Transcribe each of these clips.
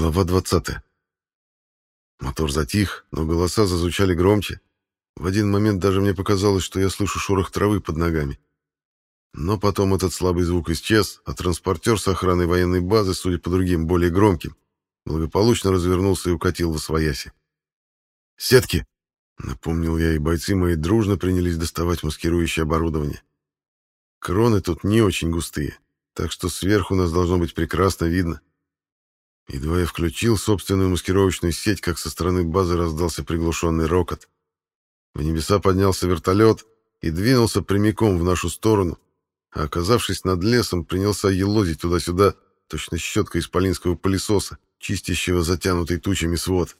Глава 20. Мотор затих, но голоса зазвучали громче. В один момент даже мне показалось, что я слышу шорох травы под ногами. Но потом этот слабый звук исчез, а транспортер с охраной военной базы, судя по другим, более громким, благополучно развернулся и укатил в освояси. «Сетки!» — напомнил я, и бойцы мои дружно принялись доставать маскирующее оборудование. Кроны тут не очень густые, так что сверху нас должно быть прекрасно видно. Едва я включил собственную маскировочную сеть, как со стороны базы раздался приглушенный рокот. В небеса поднялся вертолет и двинулся прямиком в нашу сторону, а, оказавшись над лесом, принялся елозить туда-сюда, точно щетка исполинского пылесоса, чистящего затянутый тучами свод.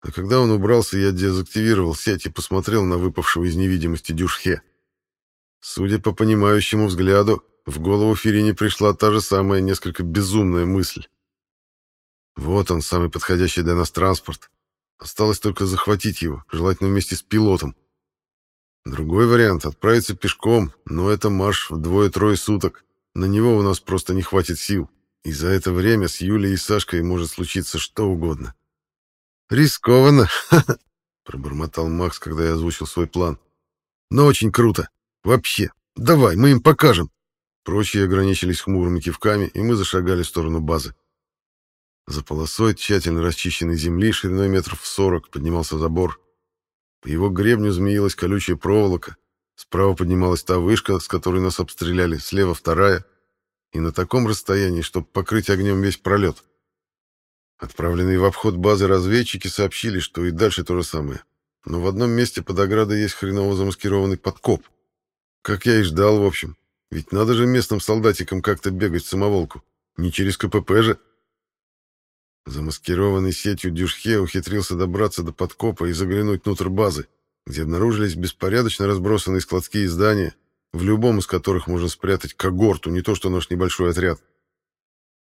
А когда он убрался, я дезактивировал сеть и посмотрел на выпавшего из невидимости дюшхе. Судя по понимающему взгляду, в голову Фирине пришла та же самая несколько безумная мысль. Вот он, самый подходящий для нас транспорт. Осталось только захватить его, желательно вместе с пилотом. Другой вариант — отправиться пешком, но это марш в двое-трое суток. На него у нас просто не хватит сил. И за это время с Юлей и Сашкой может случиться что угодно. «Рискованно!» — пробормотал Макс, когда я озвучил свой план. «Но очень круто. Вообще. Давай, мы им покажем!» Прочие ограничились хмурыми кивками, и мы зашагали в сторону базы. За полосой тщательно расчищенной земли шириной метров в сорок поднимался забор. По его гребню змеилась колючая проволока. Справа поднималась та вышка, с которой нас обстреляли, слева вторая. И на таком расстоянии, чтобы покрыть огнем весь пролет. Отправленные в обход базы разведчики сообщили, что и дальше то же самое. Но в одном месте под оградой есть хреново замаскированный подкоп. Как я и ждал, в общем. Ведь надо же местным солдатикам как-то бегать в самоволку. Не через КПП же. Замаскированный сетью Дюшхе ухитрился добраться до подкопа и заглянуть внутрь базы, где обнаружились беспорядочно разбросанные складские здания, в любом из которых можно спрятать когорту, не то что наш небольшой отряд.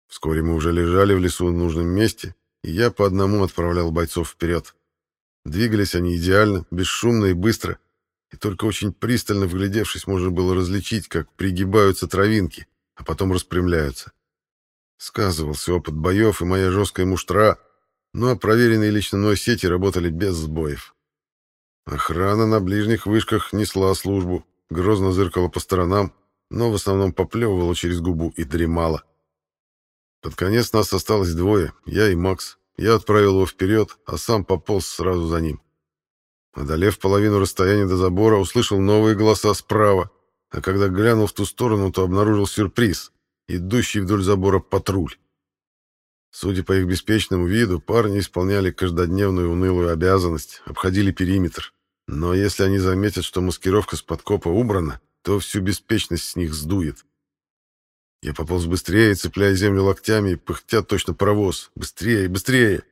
Вскоре мы уже лежали в лесу в нужном месте, и я по одному отправлял бойцов вперед. Двигались они идеально, бесшумно и быстро, и только очень пристально вглядевшись, можно было различить, как пригибаются травинки, а потом распрямляются. Сказывался опыт боев и моя жесткая муштра, но проверенные лично мной сети работали без сбоев. Охрана на ближних вышках несла службу, грозно зыркала по сторонам, но в основном поплевывала через губу и дремала. Под конец нас осталось двое, я и Макс. Я отправил его вперед, а сам пополз сразу за ним. Одолев половину расстояния до забора, услышал новые голоса справа, а когда глянул в ту сторону, то обнаружил сюрприз идущий вдоль забора патруль. Судя по их беспечному виду, парни исполняли каждодневную унылую обязанность, обходили периметр. Но если они заметят, что маскировка с подкопа убрана, то всю беспечность с них сдует. Я пополз быстрее, цепляя землю локтями, пыхтя точно паровоз. Быстрее, быстрее!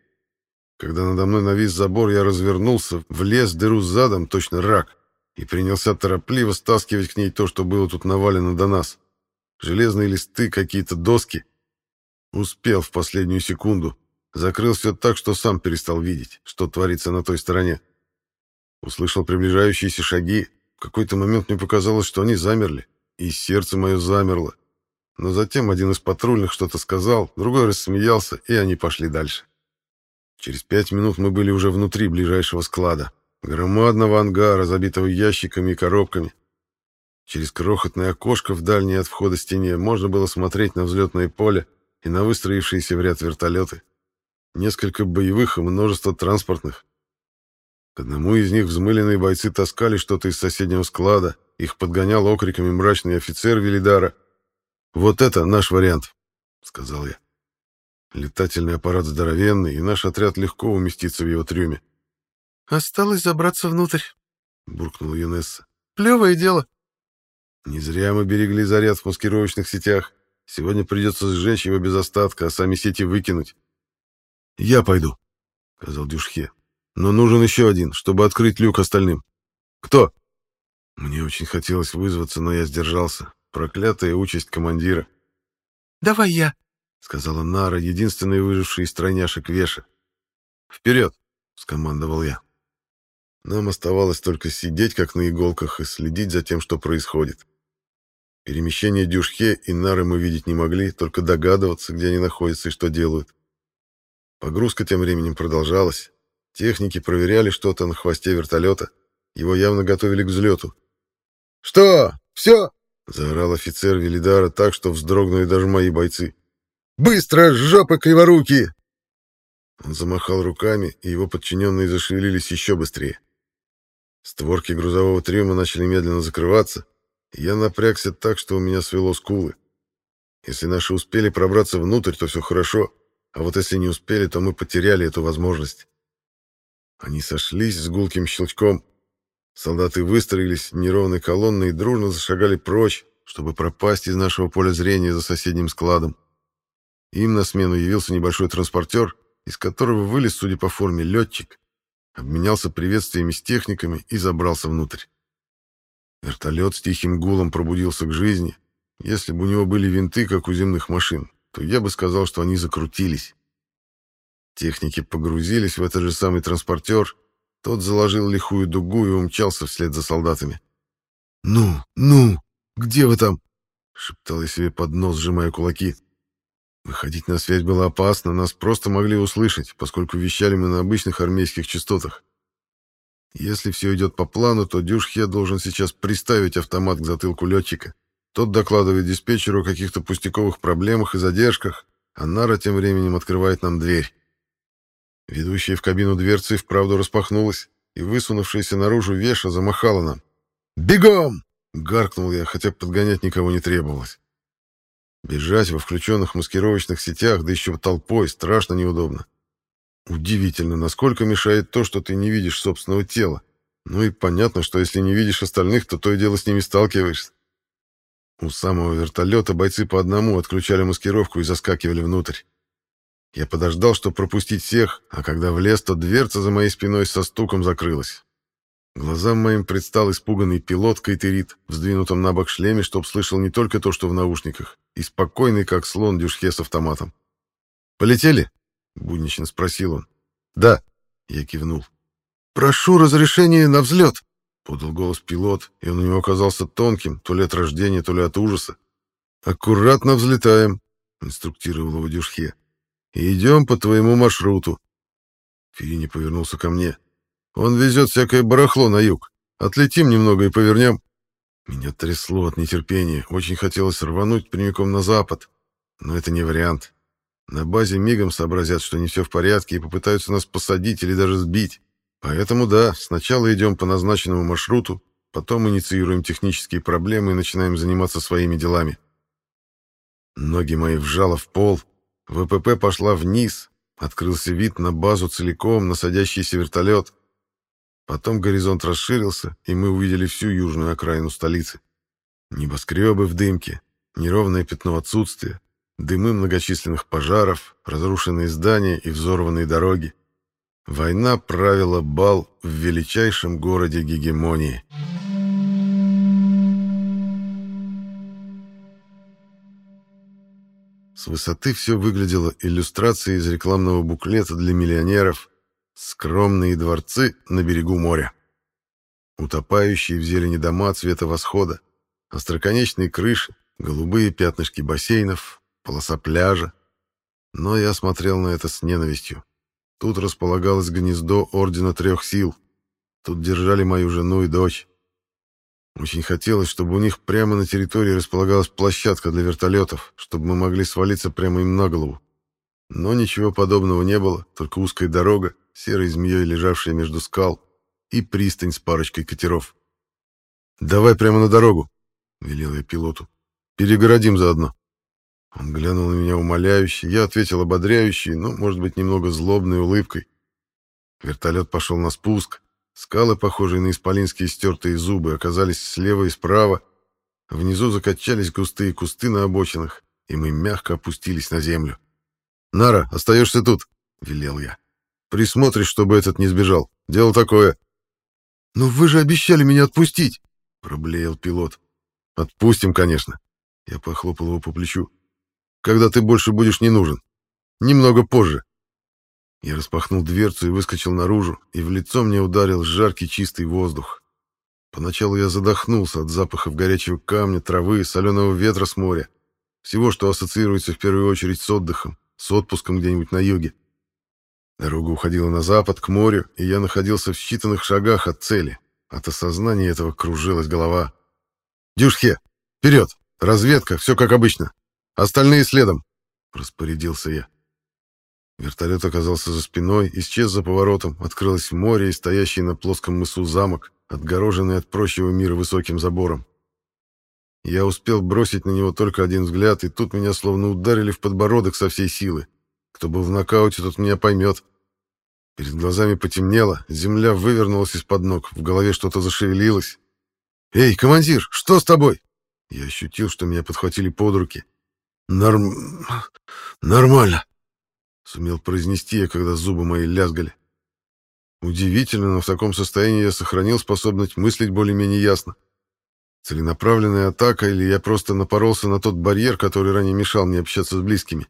Когда надо мной навис забор, я развернулся, влез в дыру задом, точно рак, и принялся торопливо стаскивать к ней то, что было тут навалено до нас железные листы, какие-то доски. Успел в последнюю секунду. Закрыл все так, что сам перестал видеть, что творится на той стороне. Услышал приближающиеся шаги. В какой-то момент мне показалось, что они замерли, и сердце мое замерло. Но затем один из патрульных что-то сказал, другой рассмеялся, и они пошли дальше. Через пять минут мы были уже внутри ближайшего склада, громадного ангара, забитого ящиками и коробками. Через крохотное окошко в дальней от входа стене можно было смотреть на взлетное поле и на выстроившиеся в ряд вертолеты. Несколько боевых и множество транспортных. К одному из них взмыленные бойцы таскали что-то из соседнего склада. Их подгонял окриками мрачный офицер Велидара. «Вот это наш вариант», — сказал я. Летательный аппарат здоровенный, и наш отряд легко уместится в его трюме. «Осталось забраться внутрь», — буркнула Юнесса. «Плевое дело». Не зря мы берегли заряд в маскировочных сетях. Сегодня придется сжечь его без остатка, а сами сети выкинуть. «Я пойду», — сказал Дюшхе. «Но нужен еще один, чтобы открыть люк остальным». «Кто?» Мне очень хотелось вызваться, но я сдержался. Проклятая участь командира. «Давай я», — сказала Нара, единственная выжившая из тройняшек Веша. «Вперед!» — скомандовал я. Нам оставалось только сидеть как на иголках и следить за тем, что происходит. Перемещение Дюшхе и Нары мы видеть не могли, только догадываться, где они находятся и что делают. Погрузка тем временем продолжалась. Техники проверяли что-то на хвосте вертолета. Его явно готовили к взлету. «Что? Все?» — заорал офицер Велидара так, что вздрогнули даже мои бойцы. «Быстро, жопы криворуки!» Он замахал руками, и его подчиненные зашевелились еще быстрее. Створки грузового трюма начали медленно закрываться, и я напрягся так, что у меня свело скулы. Если наши успели пробраться внутрь, то все хорошо, а вот если не успели, то мы потеряли эту возможность. Они сошлись с гулким щелчком. Солдаты выстроились неровной колонной и дружно зашагали прочь, чтобы пропасть из нашего поля зрения за соседним складом. Им на смену явился небольшой транспортер, из которого вылез, судя по форме, летчик, обменялся приветствиями с техниками и забрался внутрь. Вертолет с тихим гулом пробудился к жизни. Если бы у него были винты, как у земных машин, то я бы сказал, что они закрутились. Техники погрузились в этот же самый транспортер, тот заложил лихую дугу и умчался вслед за солдатами. «Ну, ну, где вы там?» — шептал я себе под нос, сжимая кулаки. Выходить на связь было опасно, нас просто могли услышать, поскольку вещали мы на обычных армейских частотах. Если все идет по плану, то Дюшхе должен сейчас приставить автомат к затылку летчика. Тот докладывает диспетчеру о каких-то пустяковых проблемах и задержках, а Нара тем временем открывает нам дверь. Ведущая в кабину дверцы вправду распахнулась, и высунувшаяся наружу Веша замахала нам. «Бегом!» — гаркнул я, хотя подгонять никого не требовалось. Бежать во включенных маскировочных сетях, да еще толпой, страшно неудобно. Удивительно, насколько мешает то, что ты не видишь собственного тела. Ну и понятно, что если не видишь остальных, то то и дело с ними сталкиваешься. У самого вертолета бойцы по одному отключали маскировку и заскакивали внутрь. Я подождал, чтобы пропустить всех, а когда влез, то дверца за моей спиной со стуком закрылась. Глазам моим предстал испуганный пилот Кайтерит в сдвинутом на бок шлеме, чтоб слышал не только то, что в наушниках, и спокойный, как слон, дюшхе с автоматом. «Полетели?» — буднично спросил он. «Да», — я кивнул. «Прошу разрешения на взлет», — подал голос пилот, и он у него оказался тонким, то ли от рождения, то ли от ужаса. «Аккуратно взлетаем», — инструктировал его дюшхе. «И идем по твоему маршруту». Ферини повернулся ко мне. «Он везет всякое барахло на юг. Отлетим немного и повернем». Меня трясло от нетерпения. Очень хотелось рвануть прямиком на запад. Но это не вариант. На базе мигом сообразят, что не все в порядке, и попытаются нас посадить или даже сбить. Поэтому да, сначала идем по назначенному маршруту, потом инициируем технические проблемы и начинаем заниматься своими делами. Ноги мои вжало в пол, ВПП пошла вниз, открылся вид на базу целиком, на садящийся вертолет. Потом горизонт расширился, и мы увидели всю южную окраину столицы. Небоскребы в дымке, неровное пятно отсутствия, дымы многочисленных пожаров, разрушенные здания и взорванные дороги. Война правила бал в величайшем городе гегемонии. С высоты все выглядело иллюстрацией из рекламного буклета для миллионеров, Скромные дворцы на берегу моря. Утопающие в зелени дома цвета восхода, остроконечные крыши, голубые пятнышки бассейнов, полоса пляжа. Но я смотрел на это с ненавистью. Тут располагалось гнездо Ордена Трех Сил. Тут держали мою жену и дочь. Очень хотелось, чтобы у них прямо на территории располагалась площадка для вертолетов, чтобы мы могли свалиться прямо им на голову. Но ничего подобного не было, только узкая дорога, серой змеей лежавшая между скал, и пристань с парочкой катеров. «Давай прямо на дорогу», — велел я пилоту. «Перегородим заодно». Он глянул на меня умоляюще, я ответил ободряющей, но, может быть, немного злобной улыбкой. Вертолет пошел на спуск. Скалы, похожие на исполинские стертые зубы, оказались слева и справа. Внизу закачались густые кусты на обочинах, и мы мягко опустились на землю. «Нара, остаешься тут», — велел я. Присмотришь, чтобы этот не сбежал. Дело такое. Но вы же обещали меня отпустить, проблеял пилот. Отпустим, конечно. Я похлопал его по плечу. Когда ты больше будешь не нужен. Немного позже. Я распахнул дверцу и выскочил наружу, и в лицо мне ударил жаркий чистый воздух. Поначалу я задохнулся от запахов горячего камня, травы, соленого ветра с моря. Всего, что ассоциируется в первую очередь с отдыхом, с отпуском где-нибудь на юге. Дорога уходила на запад, к морю, и я находился в считанных шагах от цели. От осознания этого кружилась голова. «Дюшхе! Вперед! Разведка, все как обычно! Остальные следом!» — распорядился я. Вертолет оказался за спиной, исчез за поворотом, открылось море и стоящий на плоском мысу замок, отгороженный от прочего мира высоким забором. Я успел бросить на него только один взгляд, и тут меня словно ударили в подбородок со всей силы. Кто был в нокауте, тот меня поймет. Перед глазами потемнело, земля вывернулась из-под ног, в голове что-то зашевелилось. «Эй, командир, что с тобой?» Я ощутил, что меня подхватили под руки. «Норм... нормально», — сумел произнести я, когда зубы мои лязгали. Удивительно, но в таком состоянии я сохранил способность мыслить более-менее ясно. Целенаправленная атака или я просто напоролся на тот барьер, который ранее мешал мне общаться с близкими.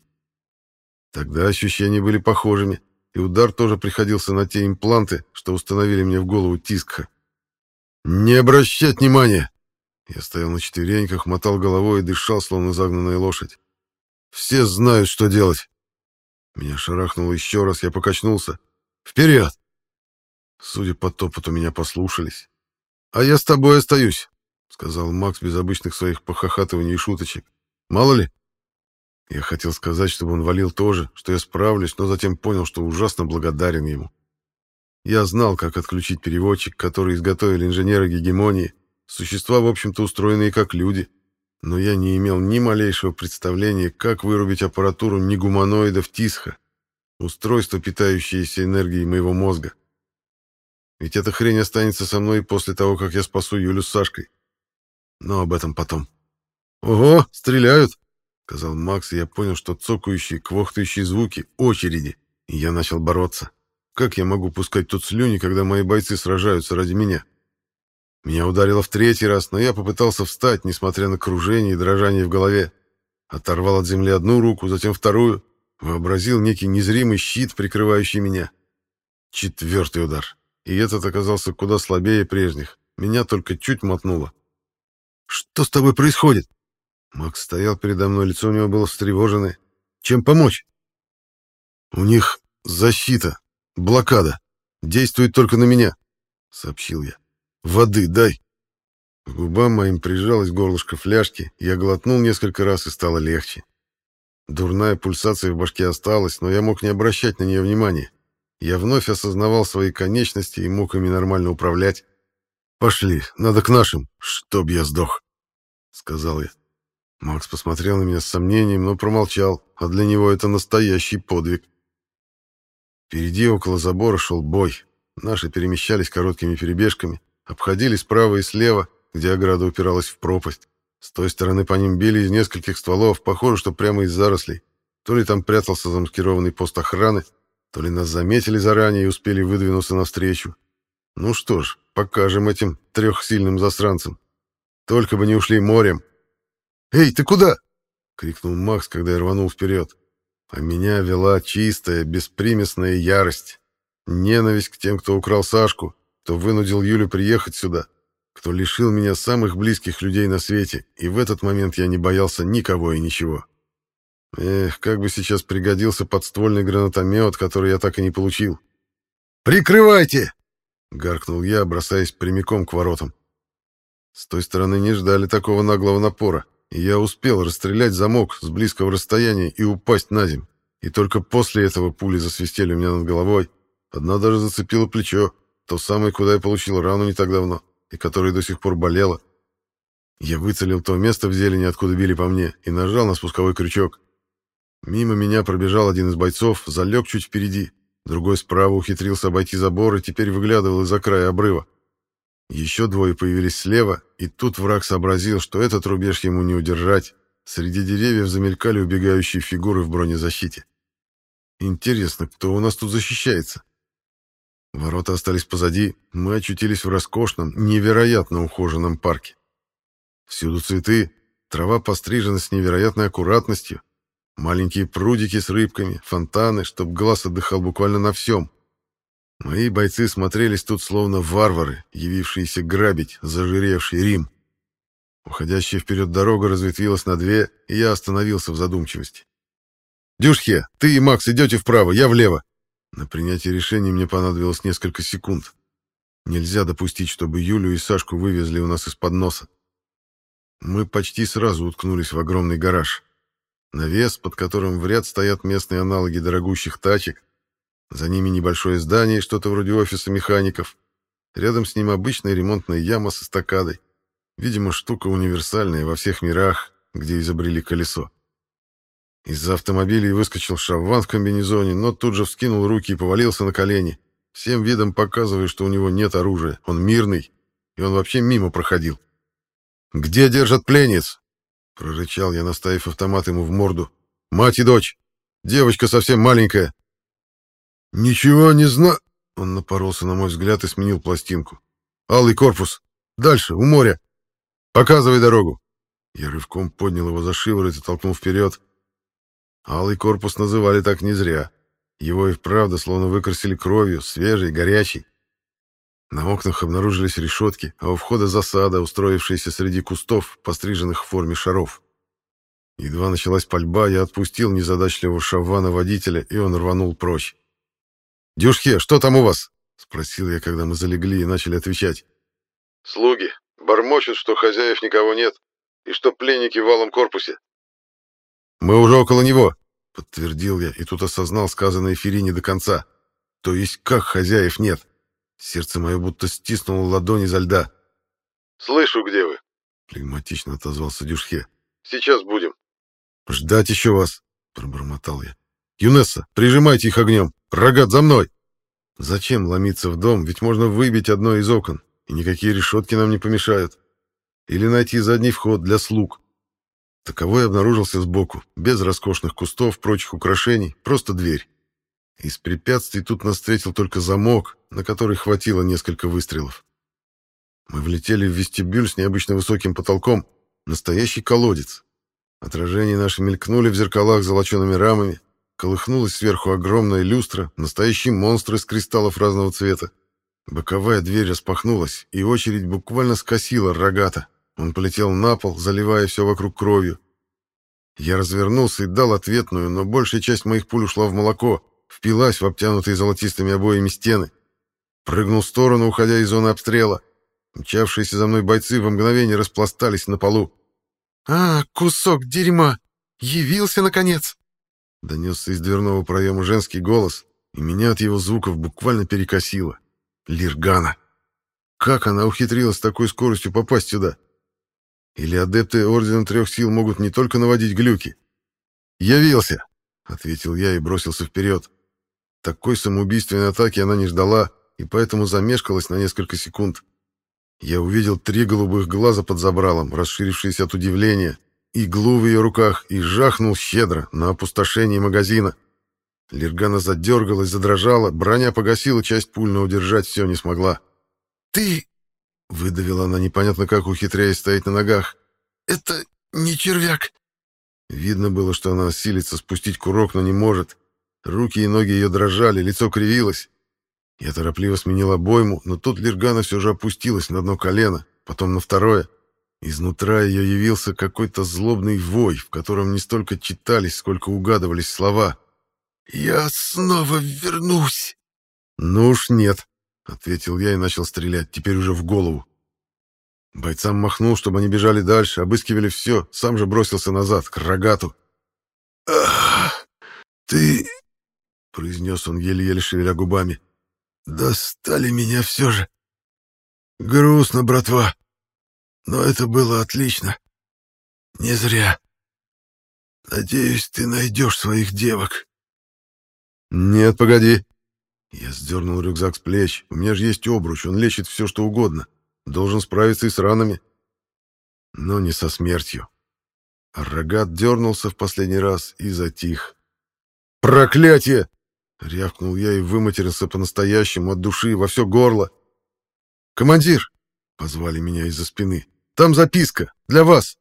Тогда ощущения были похожими, и удар тоже приходился на те импланты, что установили мне в голову Тискха. «Не обращать внимания!» Я стоял на четвереньках, мотал головой и дышал, словно загнанная лошадь. «Все знают, что делать!» Меня шарахнуло еще раз, я покачнулся. «Вперед!» Судя по топоту, меня послушались. «А я с тобой остаюсь», — сказал Макс без обычных своих похохатываний и шуточек. «Мало ли?» Я хотел сказать, чтобы он валил тоже, что я справлюсь, но затем понял, что ужасно благодарен ему. Я знал, как отключить переводчик, который изготовили инженеры гегемонии, существа, в общем-то, устроенные как люди, но я не имел ни малейшего представления, как вырубить аппаратуру негуманоидов Тисха, устройство, питающееся энергией моего мозга. Ведь эта хрень останется со мной после того, как я спасу Юлю с Сашкой. Но об этом потом. «Ого, стреляют!» — сказал Макс, и я понял, что цокающие, квохтающие звуки — очереди, и я начал бороться. Как я могу пускать тут слюни, когда мои бойцы сражаются ради меня? Меня ударило в третий раз, но я попытался встать, несмотря на кружение и дрожание в голове. Оторвал от земли одну руку, затем вторую. Вообразил некий незримый щит, прикрывающий меня. Четвертый удар и этот оказался куда слабее прежних. Меня только чуть мотнуло. «Что с тобой происходит?» Макс стоял передо мной, лицо у него было встревоженное. «Чем помочь?» «У них защита, блокада. Действует только на меня», — сообщил я. «Воды дай». К губам моим прижалось горлышко фляжки, я глотнул несколько раз и стало легче. Дурная пульсация в башке осталась, но я мог не обращать на нее внимания. Я вновь осознавал свои конечности и мог ими нормально управлять. «Пошли, надо к нашим, чтоб я сдох», — сказал я. Макс посмотрел на меня с сомнением, но промолчал, а для него это настоящий подвиг. Впереди около забора шел бой. Наши перемещались короткими перебежками, обходили справа и слева, где ограда упиралась в пропасть. С той стороны по ним били из нескольких стволов, похоже, что прямо из зарослей. То ли там прятался замаскированный пост охраны, то ли нас заметили заранее и успели выдвинуться навстречу. Ну что ж, покажем этим трехсильным засранцам. Только бы не ушли морем. «Эй, ты куда?» — крикнул Макс, когда я рванул вперед. А меня вела чистая, беспримесная ярость. Ненависть к тем, кто украл Сашку, кто вынудил Юлю приехать сюда, кто лишил меня самых близких людей на свете, и в этот момент я не боялся никого и ничего. Эх, как бы сейчас пригодился подствольный гранатомет, который я так и не получил. «Прикрывайте!» — гаркнул я, бросаясь прямиком к воротам. С той стороны не ждали такого наглого напора, я успел расстрелять замок с близкого расстояния и упасть на земь. И только после этого пули засвистели у меня над головой. Одна даже зацепила плечо, то самое, куда я получил рану не так давно, и которое до сих пор болело. Я выцелил то место в зелени, откуда били по мне, и нажал на спусковой крючок. Мимо меня пробежал один из бойцов, залег чуть впереди. Другой справа ухитрился обойти забор и теперь выглядывал из-за края обрыва. Еще двое появились слева, и тут враг сообразил, что этот рубеж ему не удержать. Среди деревьев замелькали убегающие фигуры в бронезащите. Интересно, кто у нас тут защищается? Ворота остались позади, мы очутились в роскошном, невероятно ухоженном парке. Всюду цветы, трава пострижена с невероятной аккуратностью, Маленькие прудики с рыбками, фонтаны, чтоб глаз отдыхал буквально на всем. Мои бойцы смотрелись тут словно варвары, явившиеся грабить зажиревший Рим. Уходящая вперед дорога разветвилась на две, и я остановился в задумчивости. «Дюшхе, ты и Макс идете вправо, я влево. На принятие решения мне понадобилось несколько секунд. Нельзя допустить, чтобы Юлю и Сашку вывезли у нас из-под носа. Мы почти сразу уткнулись в огромный гараж. Навес, под которым в ряд стоят местные аналоги дорогущих тачек. За ними небольшое здание, что-то вроде офиса механиков. Рядом с ним обычная ремонтная яма с эстакадой. Видимо, штука универсальная во всех мирах, где изобрели колесо. Из-за автомобиля выскочил шавван в комбинезоне, но тут же вскинул руки и повалился на колени, всем видом показывая, что у него нет оружия, он мирный, и он вообще мимо проходил. «Где держат пленниц?» — прорычал я, наставив автомат ему в морду. «Мать и дочь! Девочка совсем маленькая!» «Ничего не знаю...» — он напоролся на мой взгляд и сменил пластинку. «Алый корпус! Дальше, у моря! Показывай дорогу!» Я рывком поднял его за шиворот и толкнул вперед. Алый корпус называли так не зря. Его и вправду словно выкрасили кровью, свежий, горячий. На окнах обнаружились решетки, а у входа засада, устроившаяся среди кустов, постриженных в форме шаров. Едва началась пальба, я отпустил незадачливого шаввана водителя, и он рванул прочь. «Дюшхе, что там у вас?» — спросил я, когда мы залегли и начали отвечать. «Слуги. Бормочут, что хозяев никого нет, и что пленники в валом корпусе». «Мы уже около него», — подтвердил я, и тут осознал сказанное Ферине до конца. «То есть как хозяев нет?» Сердце мое будто стиснуло ладони изо льда. «Слышу, где вы?» — флегматично отозвался Дюшхе. «Сейчас будем». «Ждать еще вас», — пробормотал я. «Юнесса, прижимайте их огнем! Рогат, за мной!» «Зачем ломиться в дом? Ведь можно выбить одно из окон, и никакие решетки нам не помешают. Или найти задний вход для слуг». Таковой обнаружился сбоку, без роскошных кустов, прочих украшений, просто дверь. Из препятствий тут нас встретил только замок, на который хватило несколько выстрелов. Мы влетели в вестибюль с необычно высоким потолком. Настоящий колодец. Отражения наши мелькнули в зеркалах с золочеными рамами. Колыхнулась сверху огромная люстра, настоящий монстр из кристаллов разного цвета. Боковая дверь распахнулась, и очередь буквально скосила рогата. Он полетел на пол, заливая все вокруг кровью. Я развернулся и дал ответную, но большая часть моих пуль ушла в молоко, впилась в обтянутые золотистыми обоями стены. Прыгнул в сторону, уходя из зоны обстрела. Мчавшиеся за мной бойцы в мгновение распластались на полу. «А, кусок дерьма! Явился, наконец!» Донесся из дверного проема женский голос, и меня от его звуков буквально перекосило. Лиргана. Как она ухитрилась с такой скоростью попасть сюда? Или адепты Ордена Трех Сил могут не только наводить глюки? «Явился!» — ответил я и бросился вперед. Такой самоубийственной атаки она не ждала, и поэтому замешкалась на несколько секунд. Я увидел три голубых глаза под забралом, расширившиеся от удивления, иглу в ее руках и жахнул щедро на опустошение магазина. Лергана задергалась, задрожала, броня погасила часть пуль, но удержать все не смогла. «Ты...» — выдавила она непонятно как, ухитряясь стоять на ногах. «Это не червяк». Видно было, что она силится спустить курок, но не может. Руки и ноги ее дрожали, лицо кривилось. Я торопливо сменил обойму, но тут Лергана все же опустилась на одно колено, потом на второе. Изнутра ее явился какой-то злобный вой, в котором не столько читались, сколько угадывались слова. «Я снова вернусь!» «Ну уж нет», — ответил я и начал стрелять, теперь уже в голову. Бойцам махнул, чтобы они бежали дальше, обыскивали все, сам же бросился назад, к рогату. «Ах, ты...» — произнес он, еле-еле шевеля губами. Достали меня все же. Грустно, братва. Но это было отлично. Не зря. Надеюсь, ты найдешь своих девок. Нет, погоди. Я сдернул рюкзак с плеч. У меня же есть обруч, он лечит все, что угодно. Должен справиться и с ранами. Но не со смертью. Рогат дернулся в последний раз и затих. «Проклятие!» Рявкнул я и выматерился по-настоящему от души во все горло. «Командир!» — позвали меня из-за спины. «Там записка! Для вас!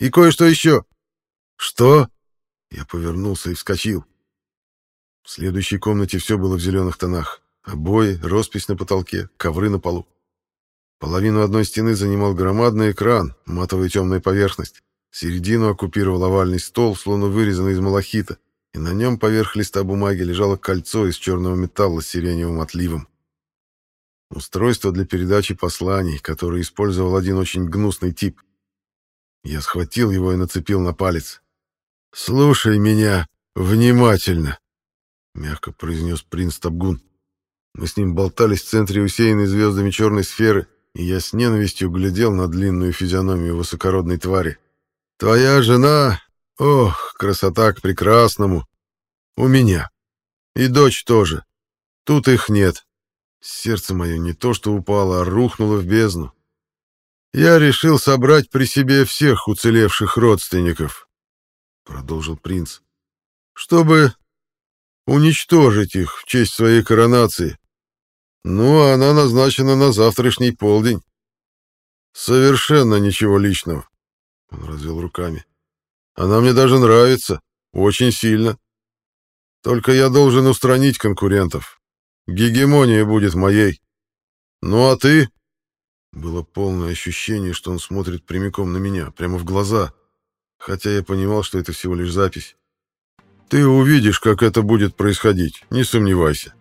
И кое-что еще!» «Что?» Я повернулся и вскочил. В следующей комнате все было в зеленых тонах. Обои, роспись на потолке, ковры на полу. Половину одной стены занимал громадный экран, матовая темная поверхность. Середину оккупировал овальный стол, словно вырезанный из малахита. и на нем поверх листа бумаги лежало кольцо из черного металла с сиреневым отливом. Устройство для передачи посланий, которое использовал один очень гнусный тип. Я схватил его и нацепил на палец. «Слушай меня внимательно», — мягко произнес принц Табгун. Мы с ним болтались в центре усеянной звездами черной сферы, и я с ненавистью глядел на длинную физиономию высокородной твари. «Твоя жена... Ох, красота к прекрасному! У меня. И дочь тоже. Тут их нет. Сердце мое не то что упало, а рухнуло в бездну. Я решил собрать при себе всех уцелевших родственников, продолжил принц, чтобы уничтожить их в честь своей коронации. Ну, а она назначена на завтрашний полдень. Совершенно ничего личного. Он развел руками. Она мне даже нравится, очень сильно. Только я должен устранить конкурентов. Гегемония будет моей. Ну а ты? Было полное ощущение, что он смотрит прямиком на меня, прямо в глаза, хотя я понимал, что это всего лишь запись. Ты увидишь, как это будет происходить, не сомневайся.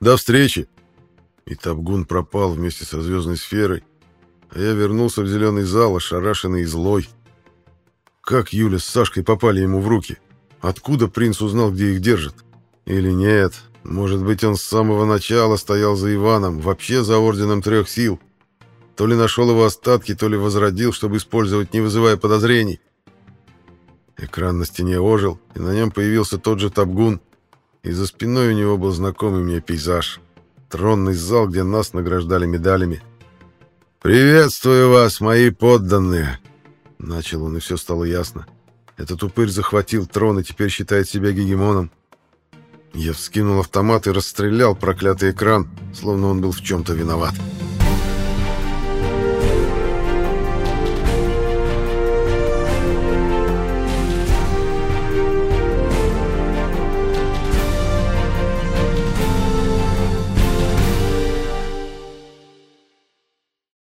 До встречи. И Табгун пропал вместе со звездной сферой, а я вернулся в зеленый зал, ошарашенный и злой. Как Юля с Сашкой попали ему в руки? Откуда принц узнал, где их держат? Или нет, может быть, он с самого начала стоял за Иваном, вообще за Орденом Трех Сил. То ли нашел его остатки, то ли возродил, чтобы использовать, не вызывая подозрений. Экран на стене ожил, и на нем появился тот же Табгун, и за спиной у него был знакомый мне пейзаж. Тронный зал, где нас награждали медалями. «Приветствую вас, мои подданные!» Начал он, и все стало ясно. Этот упырь захватил трон и теперь считает себя гегемоном. Я вскинул автомат и расстрелял проклятый экран, словно он был в чем-то виноват. «Приветствую